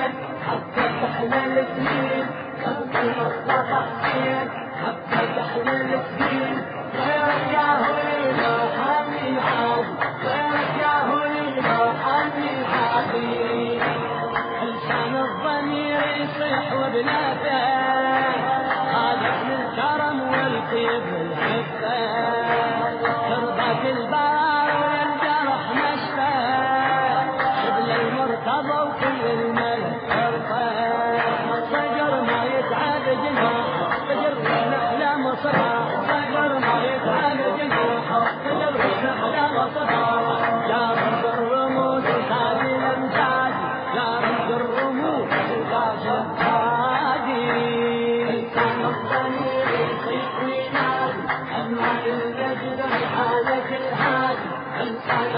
حسين حبيت احلال سنين قلبي مصطفى حسين حبيت احلال سنين ترجعه إلى حامي الحب ترجعه إلى حامي الحبيب انسان الضمير يصيح وبناته خالق من الكرم والطيب والحبه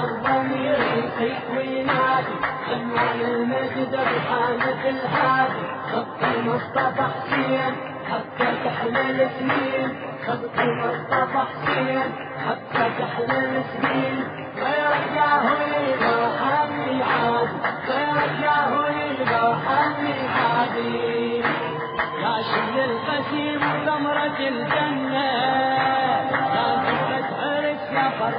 الضمير يصيح وينادي انواع المجد بحالك الهادي خط المصطفى حسين حتى تحمل سنين خط المصطفى حسين حتى تحمل سنين غيرك يا هولي ما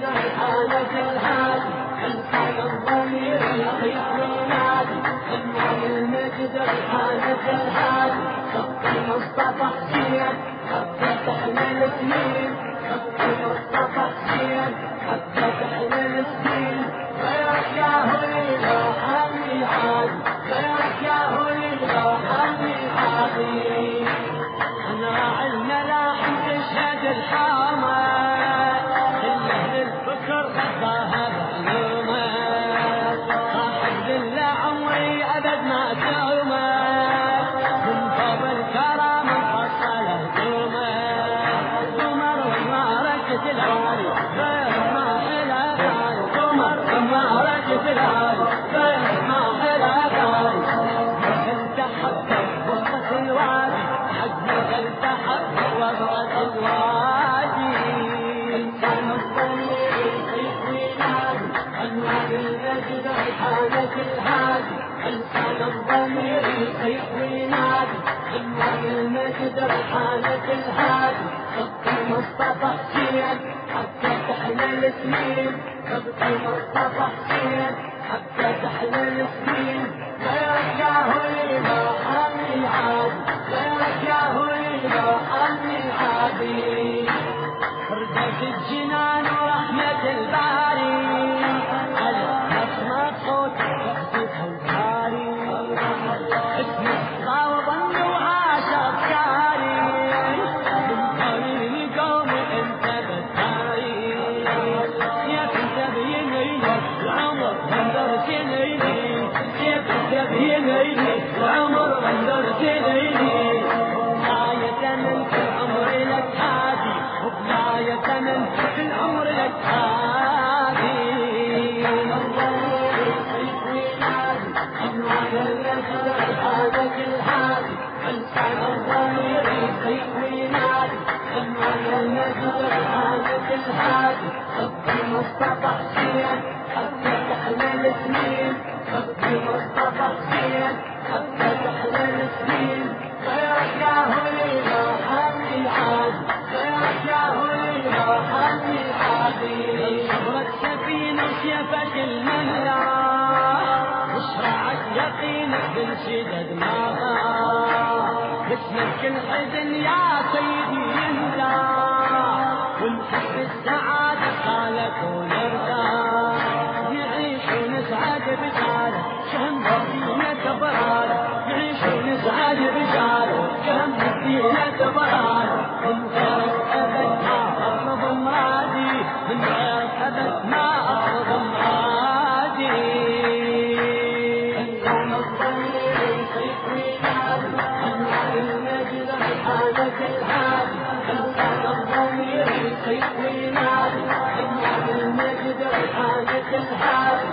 حالك حالك الهادي انسان الضمير يصيح وينادي انوار المجد حالك الهادي خط المصطفى حسين حتى تحمل سنين خط المصطفى حسين حتى تحمل سنين غيرك يا هولي ما حمي عادي غيرك يا هولي ما حمي عادي فردك الجنان ورحمة الباري بيني العمر بندر سنيني يا انت بيني العمر بندر سنيني وبداية من في العمر لك هادي وبداية من في العمر لك هادي حالك الهادي انسان حسين حتى تحمل سنين خط المصطفى حسين حتى تحمل سنين غيرك يا هولي ما حمي عادي غيرك يا هولي ما حمي صبرك سفينة شفت الملا وشرعت يقينك بالشدد ما باسمك الحزن يا سيدي يندى ونحب السعادة خالك ونرضى يصيح وينادي المجد ريحانة الهادي